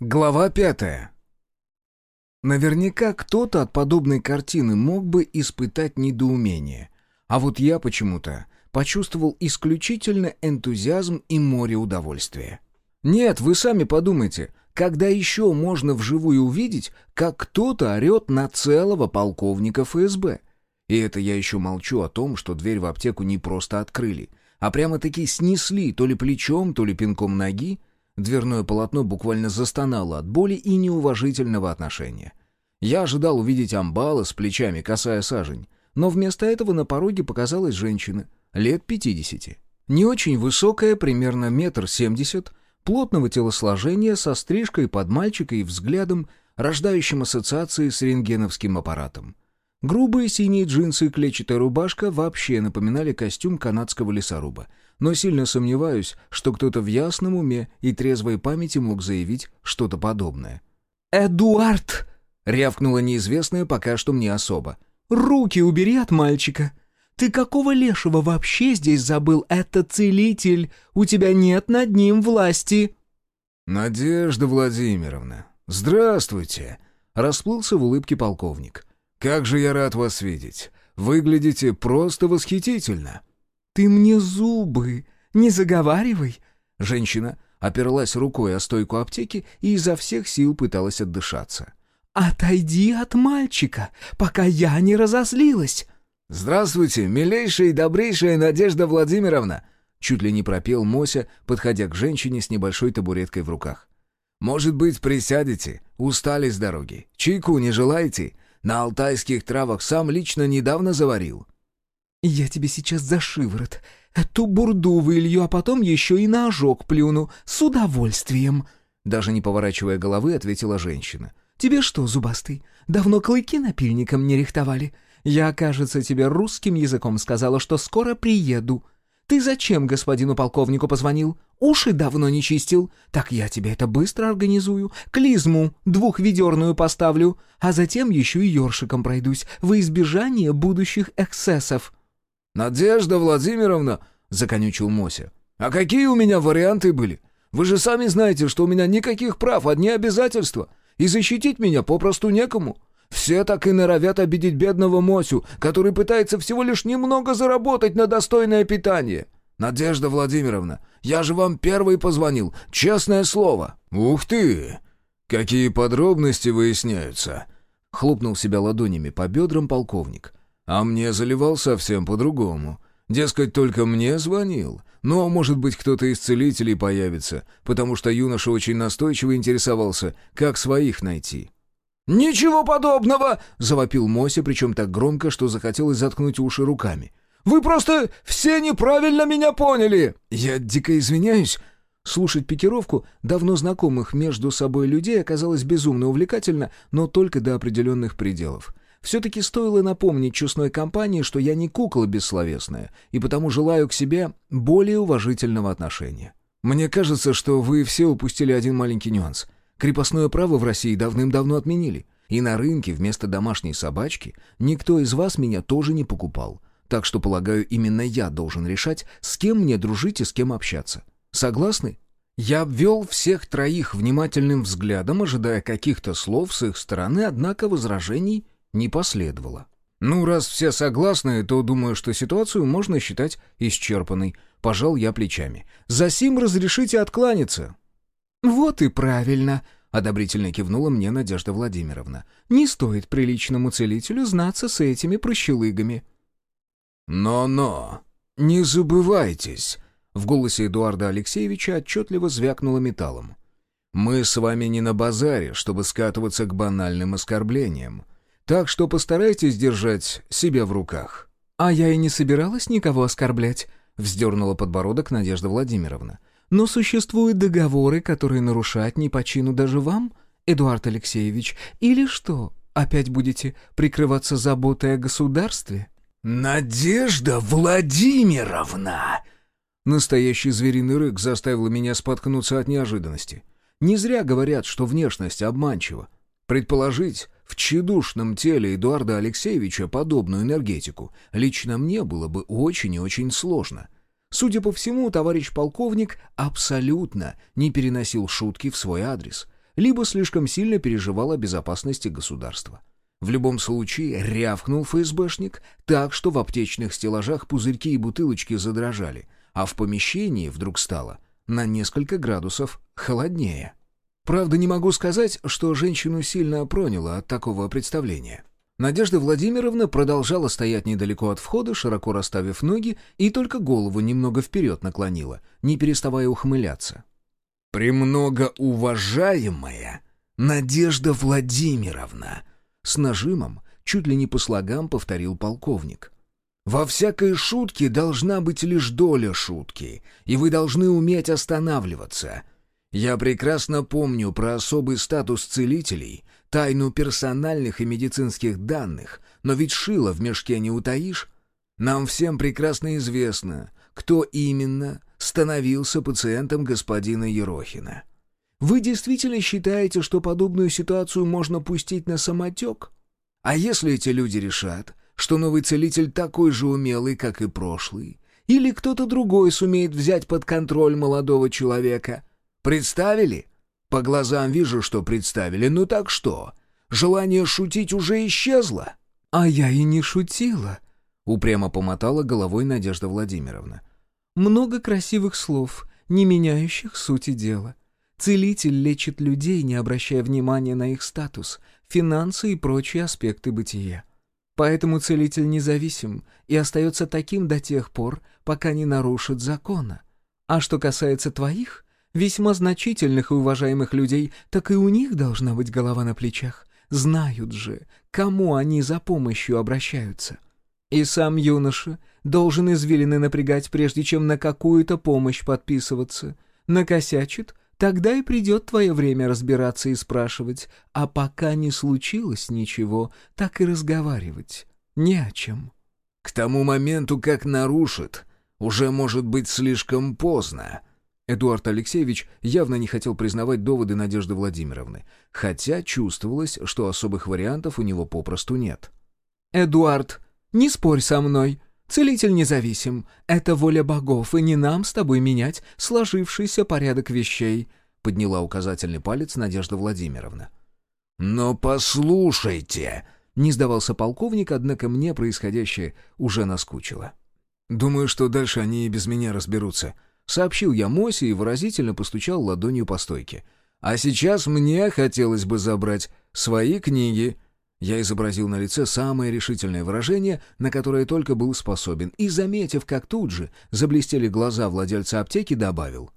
Глава пятая. Наверняка кто-то от подобной картины мог бы испытать недоумение. А вот я почему-то почувствовал исключительно энтузиазм и море удовольствия. Нет, вы сами подумайте, когда еще можно вживую увидеть, как кто-то орет на целого полковника ФСБ? И это я еще молчу о том, что дверь в аптеку не просто открыли, а прямо-таки снесли то ли плечом, то ли пинком ноги, Дверное полотно буквально застонало от боли и неуважительного отношения. Я ожидал увидеть амбала с плечами, касая сажень, но вместо этого на пороге показалась женщина, лет пятидесяти. Не очень высокая, примерно метр семьдесят, плотного телосложения, со стрижкой под мальчика и взглядом, рождающим ассоциации с рентгеновским аппаратом. Грубые синие джинсы и клетчатая рубашка вообще напоминали костюм канадского лесоруба — но сильно сомневаюсь, что кто-то в ясном уме и трезвой памяти мог заявить что-то подобное. «Эдуард!» — рявкнула неизвестная пока что мне особо. «Руки убери от мальчика! Ты какого лешего вообще здесь забыл? Это целитель! У тебя нет над ним власти!» «Надежда Владимировна, здравствуйте!» — расплылся в улыбке полковник. «Как же я рад вас видеть! Выглядите просто восхитительно!» «Ты мне зубы не заговаривай!» Женщина оперлась рукой о стойку аптеки и изо всех сил пыталась отдышаться. «Отойди от мальчика, пока я не разозлилась!» «Здравствуйте, милейшая и добрейшая Надежда Владимировна!» Чуть ли не пропел Мося, подходя к женщине с небольшой табуреткой в руках. «Может быть, присядете? Устали с дороги. Чайку не желаете? На алтайских травах сам лично недавно заварил». «Я тебе сейчас за шиворот. Эту бурду вылью, а потом еще и на ожог плюну. С удовольствием!» Даже не поворачивая головы, ответила женщина. «Тебе что, зубастый, давно клыки напильником не рихтовали? Я, кажется, тебе русским языком сказала, что скоро приеду. Ты зачем господину полковнику позвонил? Уши давно не чистил. Так я тебе это быстро организую. Клизму двухведерную поставлю, а затем еще и ёршиком пройдусь во избежание будущих эксцессов». «Надежда Владимировна!» — законючил Мося. «А какие у меня варианты были? Вы же сами знаете, что у меня никаких прав, одни обязательства. И защитить меня попросту некому. Все так и норовят обидеть бедного Мосю, который пытается всего лишь немного заработать на достойное питание. Надежда Владимировна, я же вам первый позвонил, честное слово». «Ух ты! Какие подробности выясняются!» Хлопнул себя ладонями по бедрам полковник. А мне заливал совсем по-другому. Дескать, только мне звонил. Но, может быть, кто-то из целителей появится, потому что юноша очень настойчиво интересовался, как своих найти. «Ничего подобного!» — завопил Мося, причем так громко, что захотелось заткнуть уши руками. «Вы просто все неправильно меня поняли!» «Я дико извиняюсь!» Слушать пикировку давно знакомых между собой людей оказалось безумно увлекательно, но только до определенных пределов. Все-таки стоило напомнить честной компании, что я не кукла бессловесная, и потому желаю к себе более уважительного отношения. Мне кажется, что вы все упустили один маленький нюанс. Крепостное право в России давным-давно отменили, и на рынке вместо домашней собачки никто из вас меня тоже не покупал. Так что, полагаю, именно я должен решать, с кем мне дружить и с кем общаться. Согласны? Я обвел всех троих внимательным взглядом, ожидая каких-то слов с их стороны, однако возражений не последовало. «Ну, раз все согласны, то думаю, что ситуацию можно считать исчерпанной». Пожал я плечами. «За сим разрешите откланяться». «Вот и правильно», — одобрительно кивнула мне Надежда Владимировна. «Не стоит приличному целителю знаться с этими прощелыгами». «Но-но, не забывайтесь», — в голосе Эдуарда Алексеевича отчетливо звякнуло металлом. «Мы с вами не на базаре, чтобы скатываться к банальным оскорблениям. Так что постарайтесь держать себя в руках». «А я и не собиралась никого оскорблять», — вздернула подбородок Надежда Владимировна. «Но существуют договоры, которые нарушать не по чину даже вам, Эдуард Алексеевич. Или что, опять будете прикрываться заботой о государстве?» «Надежда Владимировна!» Настоящий звериный рык заставил меня споткнуться от неожиданности. Не зря говорят, что внешность обманчива. Предположить, в тщедушном теле Эдуарда Алексеевича подобную энергетику лично мне было бы очень и очень сложно. Судя по всему, товарищ полковник абсолютно не переносил шутки в свой адрес. либо слишком сильно переживал о безопасности государства. В любом случае, рявкнул ФСБшник так, что в аптечных стеллажах пузырьки и бутылочки задрожали, а в помещении вдруг стало на несколько градусов холоднее. Правда, не могу сказать, что женщину сильно проняло от такого представления. Надежда Владимировна продолжала стоять недалеко от входа, широко расставив ноги, и только голову немного вперед наклонила, не переставая ухмыляться. «Премного уважаемая Надежда Владимировна!» С нажимом, чуть ли не по слогам, повторил полковник. «Во всякой шутке должна быть лишь доля шутки, и вы должны уметь останавливаться. Я прекрасно помню про особый статус целителей, тайну персональных и медицинских данных, но ведь шило в мешке не утаишь. Нам всем прекрасно известно, кто именно становился пациентом господина Ерохина. Вы действительно считаете, что подобную ситуацию можно пустить на самотек? А если эти люди решат, что новый целитель такой же умелый, как и прошлый, или кто-то другой сумеет взять под контроль молодого человека? Представили? По глазам вижу, что представили. Ну так что? Желание шутить уже исчезло? А я и не шутила, упрямо помотала головой Надежда Владимировна. Много красивых слов, не меняющих сути дела. Целитель лечит людей, не обращая внимания на их статус, финансы и прочие аспекты бытия. Поэтому целитель независим и остается таким до тех пор, пока не нарушит закона. А что касается твоих, весьма значительных и уважаемых людей, так и у них должна быть голова на плечах. Знают же, кому они за помощью обращаются. И сам юноша должен извилины напрягать, прежде чем на какую-то помощь подписываться. Накосячит — Тогда и придет твое время разбираться и спрашивать, а пока не случилось ничего, так и разговаривать. Не о чем. К тому моменту, как нарушит, уже может быть слишком поздно. Эдуард Алексеевич явно не хотел признавать доводы Надежды Владимировны, хотя чувствовалось, что особых вариантов у него попросту нет. «Эдуард, не спорь со мной», Целитель независим. Это воля богов, и не нам с тобой менять сложившийся порядок вещей», — подняла указательный палец Надежда Владимировна. «Но послушайте!» — не сдавался полковник, однако мне происходящее уже наскучило. «Думаю, что дальше они и без меня разберутся», — сообщил я Мосе и выразительно постучал ладонью по стойке. «А сейчас мне хотелось бы забрать свои книги». Я изобразил на лице самое решительное выражение, на которое только был способен, и, заметив, как тут же заблестели глаза владельца аптеки, добавил.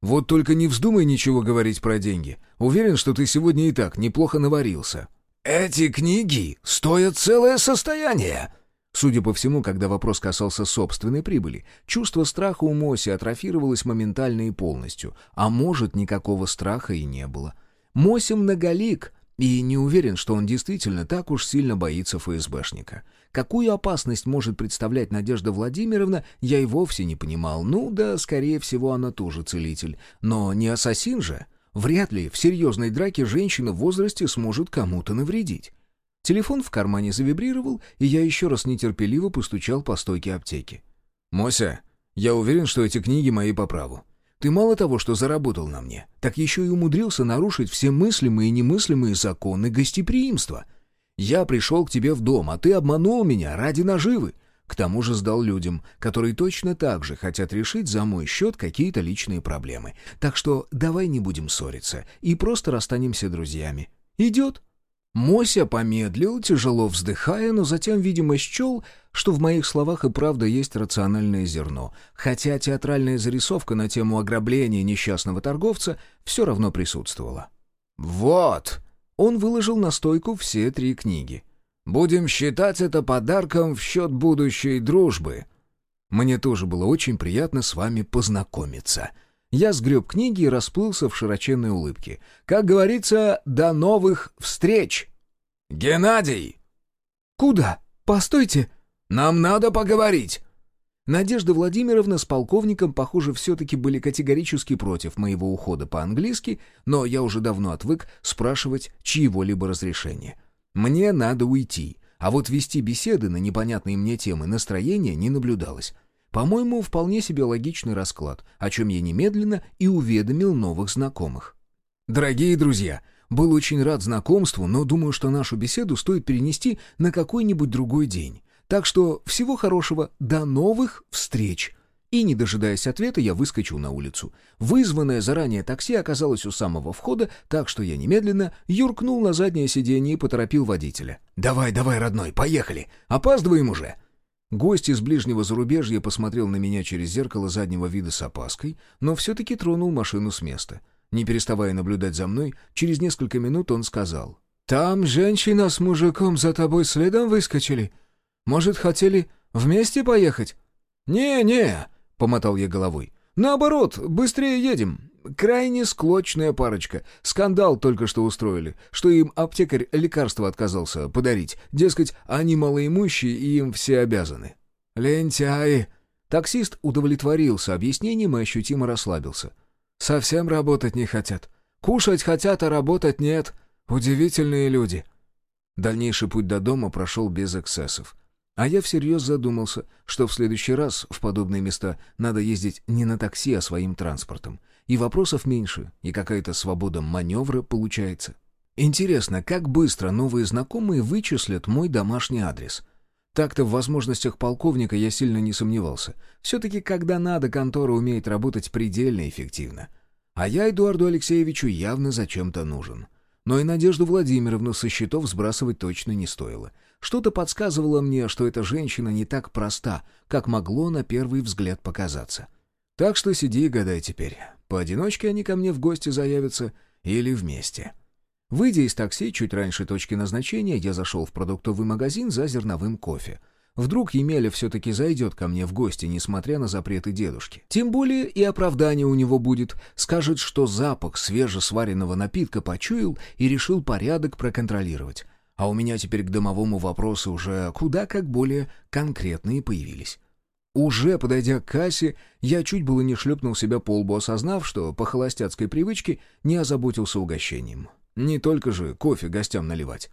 «Вот только не вздумай ничего говорить про деньги. Уверен, что ты сегодня и так неплохо наварился». «Эти книги стоят целое состояние!» Судя по всему, когда вопрос касался собственной прибыли, чувство страха у Моси атрофировалось моментально и полностью, а может, никакого страха и не было. Моси многолик, и не уверен, что он действительно так уж сильно боится ФСБшника. Какую опасность может представлять Надежда Владимировна, я и вовсе не понимал. Ну да, скорее всего, она тоже целитель. Но не ассасин же. Вряд ли в серьезной драке женщина в возрасте сможет кому-то навредить. Телефон в кармане завибрировал, и я еще раз нетерпеливо постучал по стойке аптеки. «Мося, я уверен, что эти книги мои по праву. Ты мало того, что заработал на мне, так еще и умудрился нарушить все мыслимые и немыслимые законы гостеприимства. Я пришел к тебе в дом, а ты обманул меня ради наживы. К тому же сдал людям, которые точно так же хотят решить за мой счет какие-то личные проблемы. Так что давай не будем ссориться и просто расстанемся друзьями. Идет?» Мося помедлил, тяжело вздыхая, но затем, видимо, счел, что в моих словах и правда есть рациональное зерно, хотя театральная зарисовка на тему ограбления несчастного торговца все равно присутствовала. «Вот!» Он выложил на стойку все три книги. «Будем считать это подарком в счет будущей дружбы». Мне тоже было очень приятно с вами познакомиться. Я сгреб книги и расплылся в широченной улыбке. Как говорится, до новых встреч! «Геннадий!» «Куда? Постойте!» «Нам надо поговорить!» Надежда Владимировна с полковником, похоже, все-таки были категорически против моего ухода по-английски, но я уже давно отвык спрашивать чьего-либо разрешения. Мне надо уйти, а вот вести беседы на непонятные мне темы настроения не наблюдалось. По-моему, вполне себе логичный расклад, о чем я немедленно и уведомил новых знакомых. Дорогие друзья, был очень рад знакомству, но думаю, что нашу беседу стоит перенести на какой-нибудь другой день. Так что всего хорошего, до новых встреч!» И, не дожидаясь ответа, я выскочил на улицу. Вызванное заранее такси оказалось у самого входа, так что я немедленно юркнул на заднее сиденье и поторопил водителя. «Давай, давай, родной, поехали! Опаздываем уже!» Гость из ближнего зарубежья посмотрел на меня через зеркало заднего вида с опаской, но все-таки тронул машину с места. Не переставая наблюдать за мной, через несколько минут он сказал. «Там женщина с мужиком за тобой следом выскочили. Может, хотели вместе поехать?» «Не-не», — помотал я головой. «Наоборот, быстрее едем. Крайне склочная парочка. Скандал только что устроили, что им аптекарь лекарство отказался подарить. Дескать, они малоимущие и им все обязаны». «Лентяи!» Таксист удовлетворился объяснением и ощутимо расслабился. «Совсем работать не хотят. Кушать хотят, а работать нет. Удивительные люди». Дальнейший путь до дома прошел без эксцессов. А я всерьез задумался, что в следующий раз в подобные места надо ездить не на такси, а своим транспортом. И вопросов меньше, и какая-то свобода маневра получается. Интересно, как быстро новые знакомые вычислят мой домашний адрес? Так-то в возможностях полковника я сильно не сомневался. Все-таки, когда надо, контора умеет работать предельно эффективно. А я Эдуарду Алексеевичу явно зачем-то нужен. Но и Надежду Владимировну со счетов сбрасывать точно не стоило. Что-то подсказывало мне, что эта женщина не так проста, как могло на первый взгляд показаться. Так что сиди и гадай теперь, поодиночке они ко мне в гости заявятся или вместе. Выйдя из такси чуть раньше точки назначения, я зашел в продуктовый магазин за зерновым кофе. Вдруг Емеля все-таки зайдет ко мне в гости, несмотря на запреты дедушки. Тем более и оправдание у него будет. Скажет, что запах свежесваренного напитка почуял и решил порядок проконтролировать. А у меня теперь к домовому вопросы уже куда как более конкретные появились. Уже подойдя к кассе, я чуть было не шлепнул себя по лбу, осознав, что по холостяцкой привычке не озаботился угощением. Не только же кофе гостям наливать.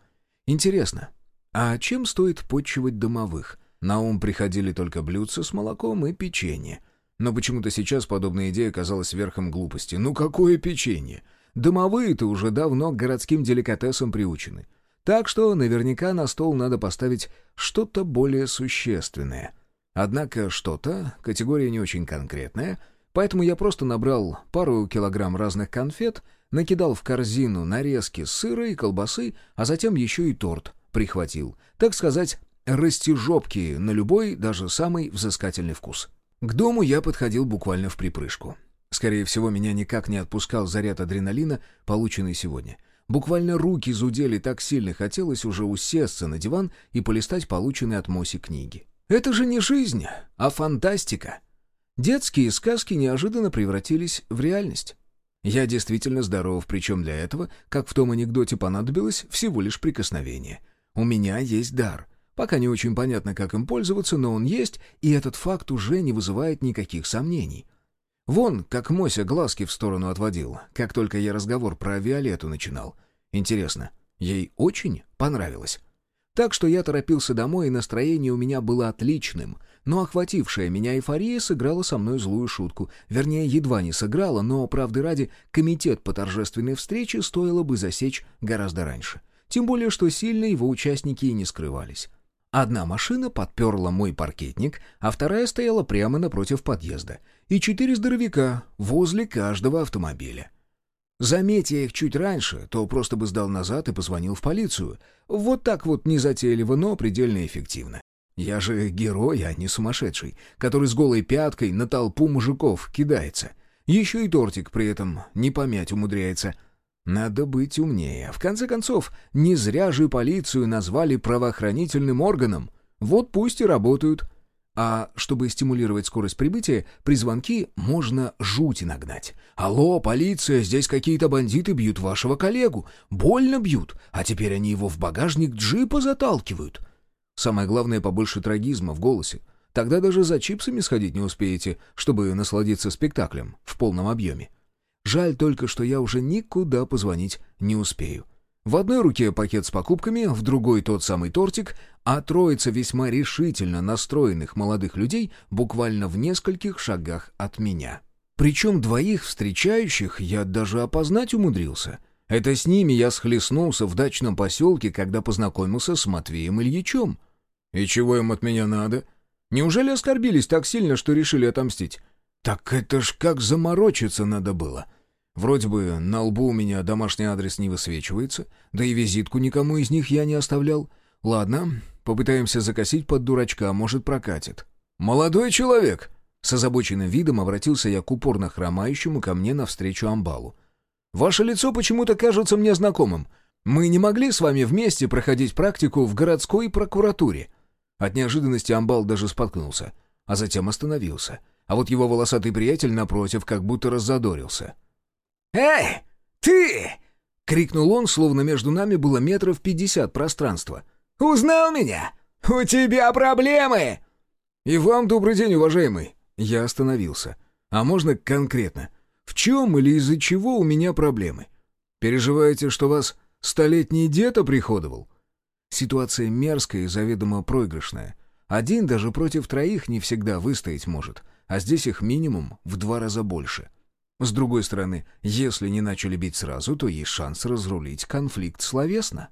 Интересно, а чем стоит подчивать домовых? На ум приходили только блюдца с молоком и печенье. Но почему-то сейчас подобная идея казалась верхом глупости. Ну какое печенье? Домовые-то уже давно к городским деликатесам приучены. Так что наверняка на стол надо поставить что-то более существенное. Однако что-то, категория не очень конкретная, поэтому я просто набрал пару килограмм разных конфет, накидал в корзину нарезки сыра и колбасы, а затем еще и торт прихватил. Так сказать, растяжопки на любой, даже самый взыскательный вкус. К дому я подходил буквально в припрыжку. Скорее всего, меня никак не отпускал заряд адреналина, полученный сегодня — Буквально руки зудели так сильно, хотелось уже усесться на диван и полистать полученные от Моси книги. Это же не жизнь, а фантастика. Детские сказки неожиданно превратились в реальность. Я действительно здоров, причем для этого, как в том анекдоте понадобилось, всего лишь прикосновение. У меня есть дар. Пока не очень понятно, как им пользоваться, но он есть, и этот факт уже не вызывает никаких сомнений. Вон, как Мося глазки в сторону отводил, как только я разговор про Виолетту начинал. Интересно, ей очень понравилось? Так что я торопился домой, и настроение у меня было отличным, но охватившая меня эйфория сыграла со мной злую шутку. Вернее, едва не сыграла, но, правды ради, комитет по торжественной встрече стоило бы засечь гораздо раньше. Тем более, что сильно его участники и не скрывались. Одна машина подперла мой паркетник, а вторая стояла прямо напротив подъезда. И четыре здоровяка возле каждого автомобиля. Заметь я их чуть раньше, то просто бы сдал назад и позвонил в полицию. Вот так вот незатейливо, но предельно эффективно. Я же герой, а не сумасшедший, который с голой пяткой на толпу мужиков кидается. Еще и тортик при этом не помять умудряется — надо быть умнее. В конце концов, не зря же полицию назвали правоохранительным органом. Вот пусть и работают. А чтобы стимулировать скорость прибытия, при звонке можно жути нагнать. «Алло, полиция, здесь какие-то бандиты бьют вашего коллегу. Больно бьют, а теперь они его в багажник джипа заталкивают». Самое главное, побольше трагизма в голосе. Тогда даже за чипсами сходить не успеете, чтобы насладиться спектаклем в полном объеме. Жаль только, что я уже никуда позвонить не успею. В одной руке пакет с покупками, в другой тот самый тортик, а троица весьма решительно настроенных молодых людей буквально в нескольких шагах от меня. Причем двоих встречающих я даже опознать умудрился. Это с ними я схлестнулся в дачном поселке, когда познакомился с Матвеем Ильичем. И чего им от меня надо? Неужели оскорбились так сильно, что решили отомстить? Так это ж как заморочиться надо было. Вроде бы на лбу у меня домашний адрес не высвечивается, да и визитку никому из них я не оставлял. Ладно, попытаемся закосить под дурачка, может прокатит. «Молодой человек!» С озабоченным видом обратился я к упорно хромающему ко мне навстречу амбалу. «Ваше лицо почему-то кажется мне знакомым. Мы не могли с вами вместе проходить практику в городской прокуратуре?» От неожиданности амбал даже споткнулся, а затем остановился. А вот его волосатый приятель, напротив, как будто раззадорился. «Эй, ты!» — крикнул он, словно между нами было метров пятьдесят пространства. «Узнал меня? У тебя проблемы!» «И вам добрый день, уважаемый!» Я остановился. «А можно конкретно? В чем или из-за чего у меня проблемы? Переживаете, что вас столетний дед оприходовал?» Ситуация мерзкая и заведомо проигрышная. Один даже против троих не всегда выстоять может, а здесь их минимум в два раза больше. С другой стороны, если не начали бить сразу, то есть шанс разрулить конфликт словесно.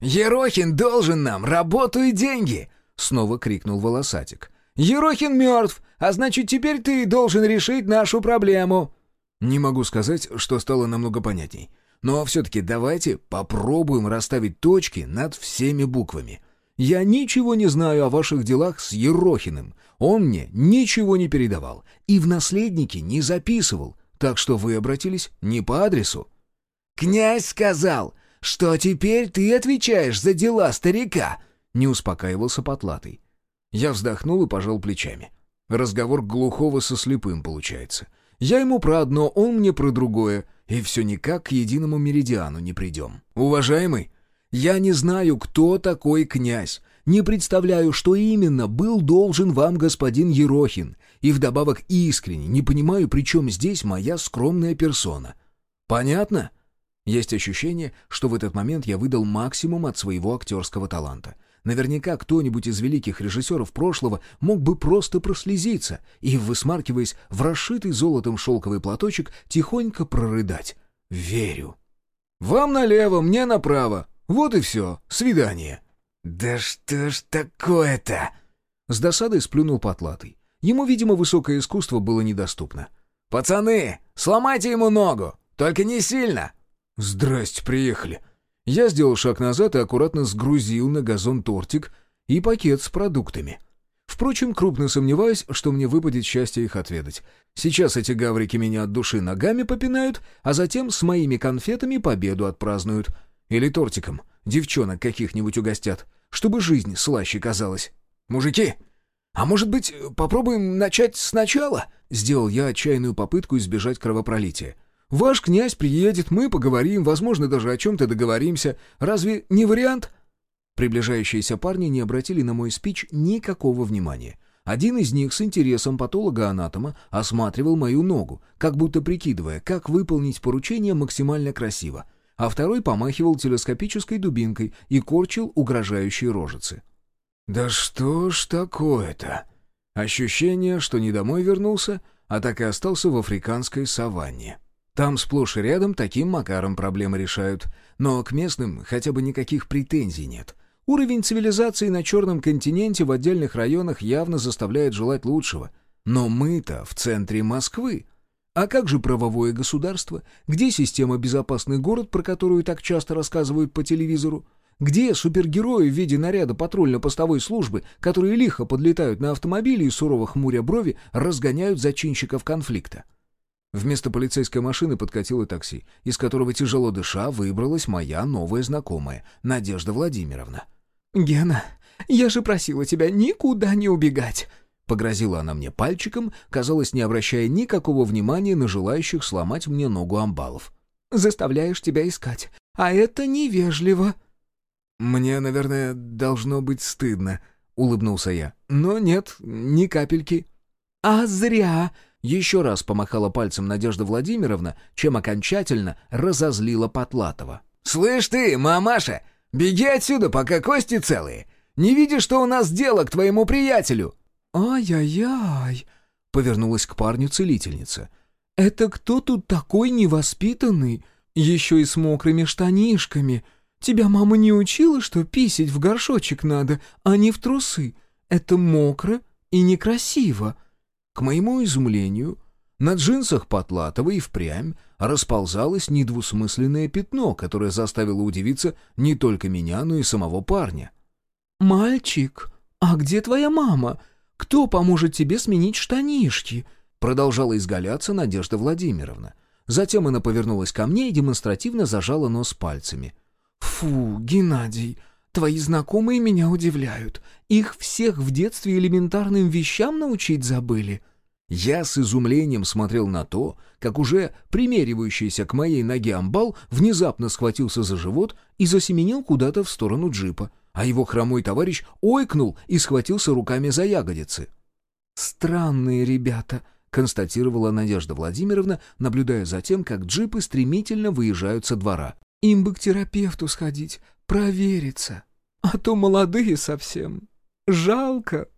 «Ерохин должен нам работу и деньги!» — снова крикнул Волосатик. «Ерохин мертв, а значит, теперь ты должен решить нашу проблему!» Не могу сказать, что стало намного понятней. Но все-таки давайте попробуем расставить точки над всеми буквами. Я ничего не знаю о ваших делах с Ерохиным. Он мне ничего не передавал и в наследники не записывал, так что вы обратились не по адресу». «Князь сказал, что теперь ты отвечаешь за дела старика», — не успокаивался Потлатый. Я вздохнул и пожал плечами. Разговор глухого со слепым получается. Я ему про одно, он мне про другое — и все никак к единому меридиану не придем. Уважаемый, я не знаю, кто такой князь, не представляю, что именно был должен вам господин Ерохин, и вдобавок искренне не понимаю, при чем здесь моя скромная персона. Понятно? Есть ощущение, что в этот момент я выдал максимум от своего актерского таланта. Наверняка кто-нибудь из великих режиссеров прошлого мог бы просто прослезиться и, высмаркиваясь в расшитый золотом шелковый платочек, тихонько прорыдать. «Верю». «Вам налево, мне направо. Вот и все. Свидание». «Да что ж такое-то?» С досадой сплюнул потлатый. Ему, видимо, высокое искусство было недоступно. «Пацаны, сломайте ему ногу! Только не сильно!» «Здрасте, приехали!» Я сделал шаг назад и аккуратно сгрузил на газон тортик и пакет с продуктами. Впрочем, крупно сомневаюсь, что мне выпадет счастье их отведать. Сейчас эти гаврики меня от души ногами попинают, а затем с моими конфетами победу отпразднуют. Или тортиком девчонок каких-нибудь угостят, чтобы жизнь слаще казалась. «Мужики, а может быть, попробуем начать сначала?» Сделал я отчаянную попытку избежать кровопролития. Ваш князь приедет, мы поговорим, возможно, даже о чем-то договоримся. Разве не вариант?» Приближающиеся парни не обратили на мой спич никакого внимания. Один из них с интересом патолога-анатома осматривал мою ногу, как будто прикидывая, как выполнить поручение максимально красиво, а второй помахивал телескопической дубинкой и корчил угрожающие рожицы. «Да что ж такое-то?» Ощущение, что не домой вернулся, а так и остался в африканской саванне. Там сплошь и рядом таким макаром проблемы решают. Но к местным хотя бы никаких претензий нет. Уровень цивилизации на Черном континенте в отдельных районах явно заставляет желать лучшего. Но мы-то в центре Москвы. А как же правовое государство? Где система «Безопасный город», про которую так часто рассказывают по телевизору? Где супергерои в виде наряда патрульно-постовой службы, которые лихо подлетают на автомобиле и сурово хмуря брови разгоняют зачинщиков конфликта? Вместо полицейской машины подкатило такси, из которого тяжело дыша выбралась моя новая знакомая, Надежда Владимировна. «Гена, я же просила тебя никуда не убегать!» Погрозила она мне пальчиком, казалось, не обращая никакого внимания на желающих сломать мне ногу амбалов. «Заставляешь тебя искать, а это невежливо!» «Мне, наверное, должно быть стыдно», — улыбнулся я. «Но нет, ни капельки». «А зря!» Еще раз помахала пальцем Надежда Владимировна, чем окончательно разозлила Потлатова. «Слышь ты, мамаша, беги отсюда, пока кости целые! Не видишь, что у нас дело к твоему приятелю?» «Ай-яй-яй!» — повернулась к парню целительница. Это кто тут такой невоспитанный? Еще и с мокрыми штанишками. Тебя мама не учила, что писить в горшочек надо, а не в трусы? Это мокро и некрасиво». К моему изумлению, на джинсах Потлатова и впрямь расползалось недвусмысленное пятно, которое заставило удивиться не только меня, но и самого парня. «Мальчик, а где твоя мама? Кто поможет тебе сменить штанишки?» Продолжала изгаляться Надежда Владимировна. Затем она повернулась ко мне и демонстративно зажала нос пальцами. «Фу, Геннадий, твои знакомые меня удивляют. Их всех в детстве элементарным вещам научить забыли». Я с изумлением смотрел на то, как уже примеривающийся к моей ноге амбал внезапно схватился за живот и засеменил куда-то в сторону джипа, а его хромой товарищ ойкнул и схватился руками за ягодицы. «Странные ребята», — констатировала Надежда Владимировна, наблюдая за тем, как джипы стремительно выезжают со двора. «Им бы к терапевту сходить, провериться, а то молодые совсем. Жалко».